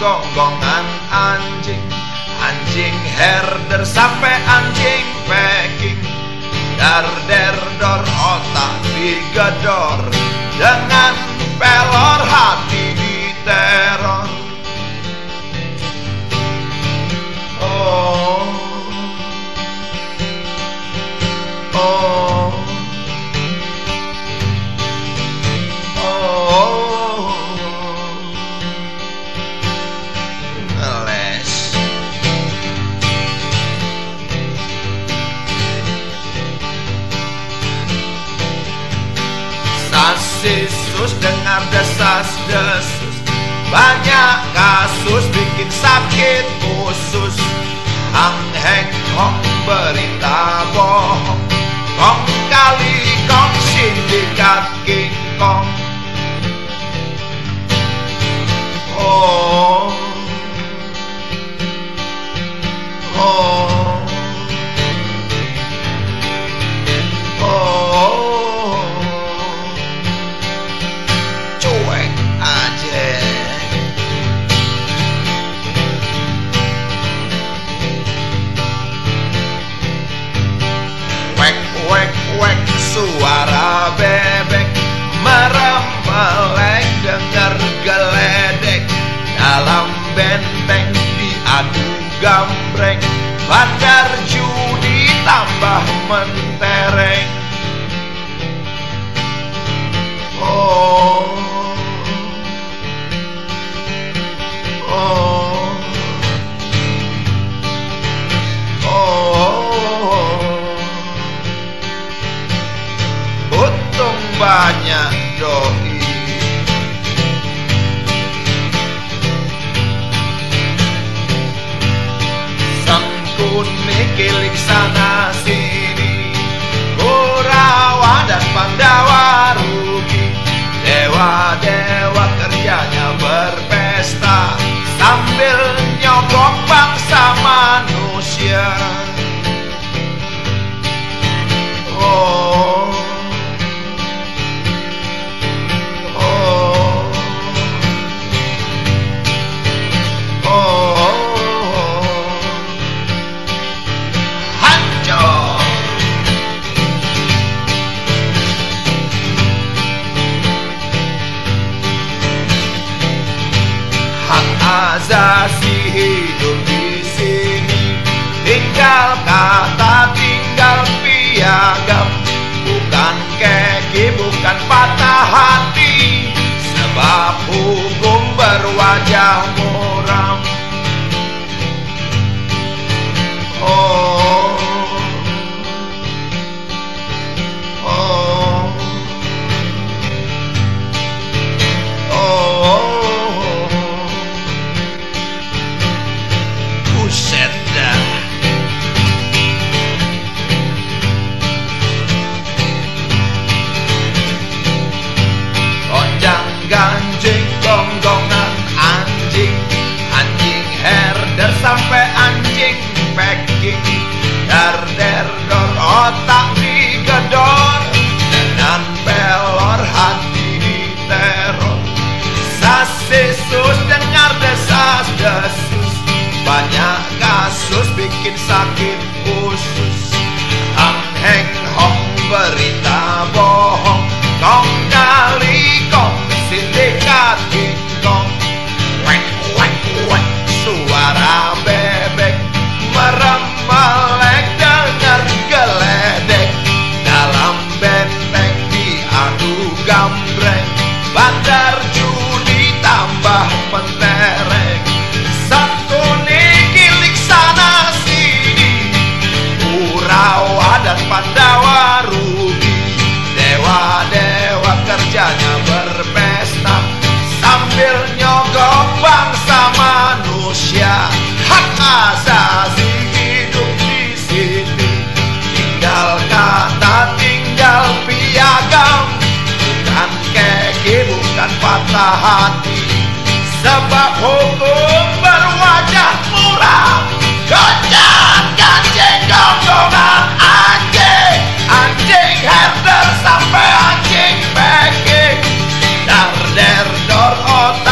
gonggongan anjing. Anjing herder sampai anjing packing Dar der dor otak digedor Dengan pelor hati Sasisus dengar desas-desus. Banyak kasus bikin sakit suara bebek Merem dengar geledek Dalam benteng diadu gambreng. Bandar judi tambah mentereng banyak doi Sangkun mikilik sana sini Kurawa dan Pandawa rugi. Dewa-dewa Sebab hukum berwajah bikin sakit usus Hang heng hong berita bohong Kong kali kong sindikat kingkong Wek wek wek suara bebek. Merem melek dengar geledek Dalam benteng diadu gambreng. Bandar judi tambah mentereng patah hati. Sebab hukum berwajah murah. Gonjang ganjing gonggongan anjing. Anjing herder sampai anjing backing. Dar der dor otak.